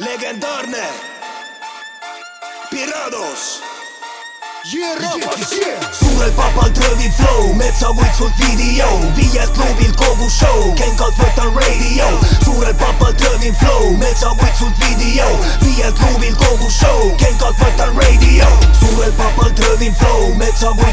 legendaarne Pirados. Yeah, rahvas, yeah! suurel papal tröövi flow, metsavõitsult video, viielt klubilt kogu show, kengalt võtan radio. suurel papal tröövi flow, metsavõitsult video, viielt klubilt kogu show, kengalt võtan radio. suurel papal tröövi flow,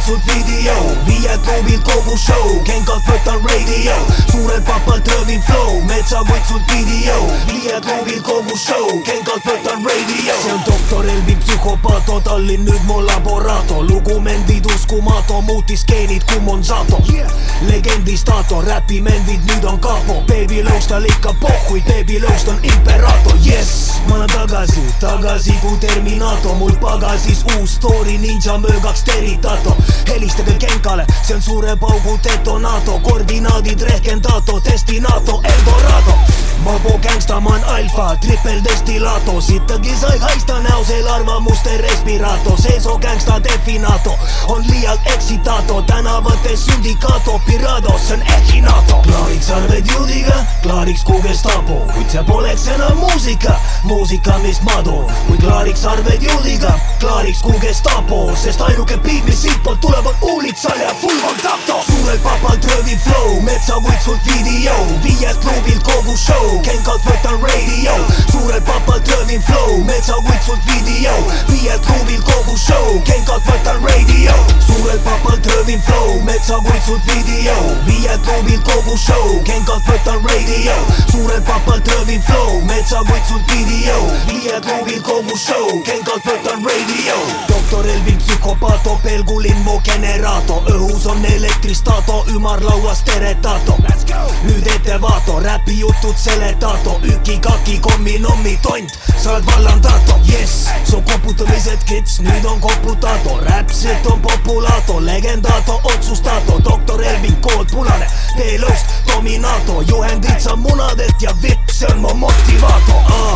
metsavõitsult video, viielt klubilt kogu show, kengalt võtan radio. suurel papal tröövi flow, metsavõitsult video, viielt klubilt kogu show, kengalt võtan radio. see on doktor Elvi psühhopaato, Tallinn nüüd mu laborator, lugumendid uskumato, muutis geenid kui Monsanto. Yeah. legendistato, räpimendid nüüd on kapo, Baby Lõust tal ikka pohhui, Baby Lõust on imperaator, jess, ma olen tagasi, tagasi kui Terminator, mul pagasis uus story, ninja möögaks teritato, helistage Genkale, see on suure paugu detonato, koordinaadid rehkendato, destinato, Eldorado. Mabo gängsta, ma olen alfa, triple destillato, sittagi sai haista näosel arvamuste respirato, seeso gängsta definato, on liialt eksitato, tänavates sündikaato, pirado, see on echinato. klaariks arved juudiga, klaariks kui Gestapo, kuid see poleks enam muusika, muusika, mis ma toon, kui klaariks arved juudiga, klaariks kui Gestapo, sest ainuke beat, mis siitpoolt tuleb, on uulitsal ja full contacto. suurelt papalt röövi flow, metsavõitsult video, viielt klubilt kogu show, kengalt võtan radio, suurelt papalt röövin flow, metsavõitsult video, viielt klubilt kogu show, kengalt võtan radio, suurelt papalt röövin flow, metsavõitsult video, viielt klubilt kogu show, kengalt võtan radio, suurelt papalt röövin flow, metsavõitsult video, viielt klubilt kogu show, kengalt võtan radio, doktor Elvin psühhopaato, pelgulinn mu generaator, õhus on elektristato, ümarlauas teretato. nüüd ettevaato, räpijutud seletato, üki-kaki, kommi-nommi tont, sa oled vallandato, jess, su koputamised kits, nüüd on koputato, räpselt on populaato, legendato, otsustato, doktor Elvin kood punane, teelõust dominato, juhendid sa munadelt ja vipp, see on mu motivaato,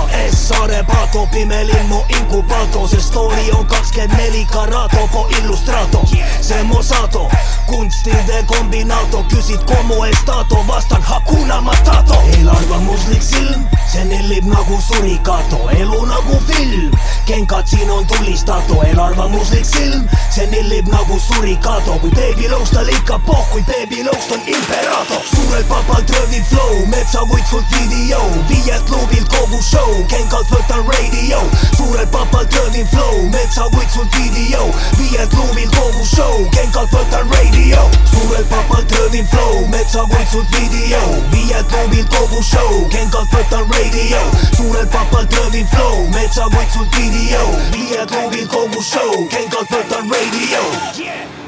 AS Saare Pato, pimelinn mu inkubaato, see story on kakskümmend neli karato po illustrato, see Mosato, kunstide kombinaato, küsid komu estato, vastan Hakuna Matata, eelarvamuslik silm, see nellib nagu surikato, elu nagu film, kengad siin on tulistato, eelarvamuslik silm, see nellib nagu surikato, kui beebi lõust tal ikka pohhui, beebi lõust on imperaator, suurelt papalt röövi flow, metsavõitsult video, viielt klubilt kogu show, kengalt võtan radio, suurelt papalt röövin flow, metsavõitsult video, viielt klubilt kogu show, kengalt võtan flow, metsavõitsult video, viielt klubilt kogu show, kengalt võtan radio, suurelt papalt röövin flow, metsavõitsult video, viielt klubilt kogu show, kengalt võtan radio. Yeah!